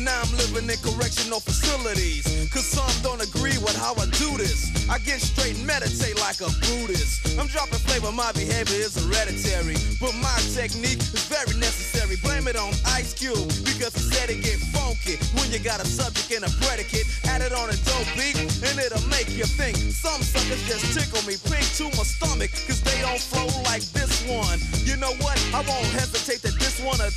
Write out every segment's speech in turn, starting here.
And now I'm living in correctional facilities. Cause some don't agree with how I do this. I get straight and meditate like a Buddhist. I'm dropping flavor, my behavior is hereditary. But my technique is very necessary. Blame it on Ice Cube because he said it get funky when you got a subject and a predicate. Add it on a dope beat and it'll make you think. Some suckers just tickle me pink to my stomach cause they don't flow like this one. You know what? I won't hesitate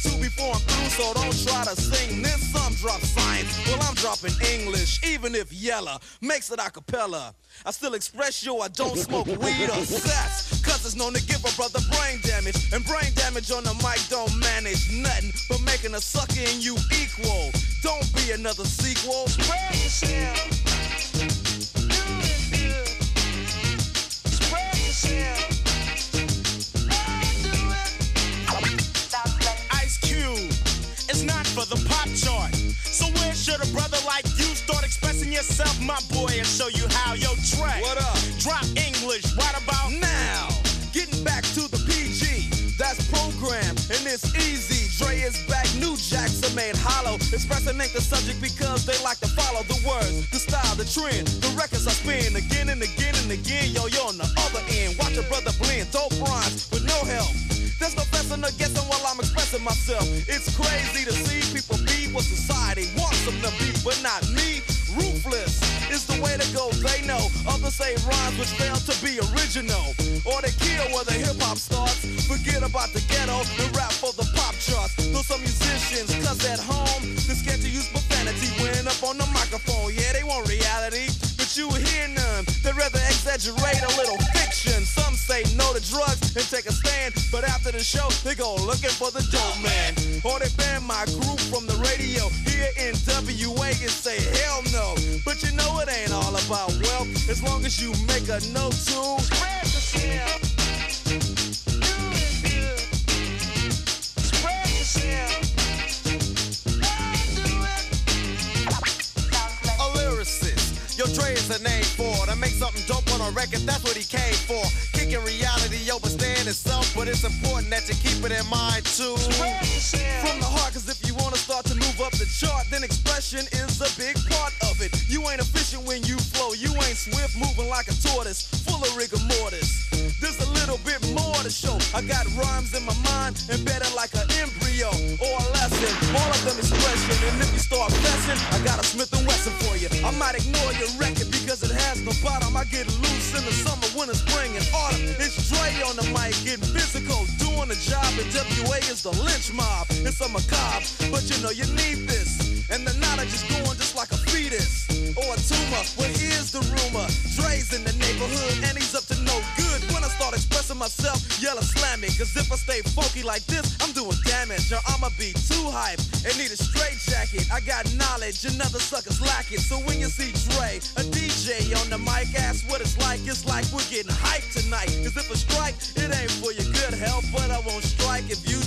two before I'm through, so don't try to sing this. Some drop science, well I'm dropping English, even if Yella makes it a cappella. I still express yo, I don't smoke weed or sex. Cause it's known to give a brother brain damage. And brain damage on the mic don't manage nothing but making a sucker in you equal. Don't be another sequel. Spread yourself. Yourself, my boy, and show you how? Yo, track. What up? Drop English right about now. Getting back to the PG, that's program, and it's easy. Dre is back, new jacks are made hollow. Expressing ain't the subject because they like to follow the words, the style, the trend. The records I spin again and again and again. Yo, you're on the other end. Watch a brother blend, dope rhymes with no help. There's no guessing or guessing while I'm expressing myself. It's crazy to see people be what society wants them to be, but not me. Ruthless is the way to go, they know. Others say rhymes which fail to be original. Or they kill where the hip hop starts. Forget about the ghetto and rap for the pop charts. Though some musicians cuss at home, they're scared to use profanity when up on the microphone. Yeah, they want reality, but you hear none. They'd rather exaggerate a little say no to drugs and take a stand, but after the show, they go looking for the dope man. Or they ban my group from the radio here in N.W.A and say hell no. But you know it ain't all about wealth as long as you make a note to spread. Do a name for to make something dope on a record. That's what he came for. Kicking reality over itself, but it's important that you keep it in mind too. From the heart, cause if you wanna start to move up the chart, then expression is a big part of it. You ain't efficient when you flow, you ain't swift, moving like a tortoise, full of rigor mortis. There's a little bit more to show. I got rhymes in my mind, embedded like an embryo or a lesson. All of them expression, and if you start messing, I got a Smith and Wesson for you. I might ignore your record no bottom. I get loose in the summer, winter, spring, and autumn. It's Dre on the mic, getting physical, doing the job. And N.W.A is the lynch mob. It's a macabre, but you know you need this. And the knowledge is going just like a fetus or a tumor. Well, here's the rumor: Dre's in the stay funky like this, I'm doing damage. Or I'ma be too hype and need a straight jacket. I got knowledge, and other suckers lack it. So when you see Dre, a DJ on the mic, ask what it's like. It's like we're getting hyped tonight. Cause if I strike, it ain't for your good health. But I won't strike if you.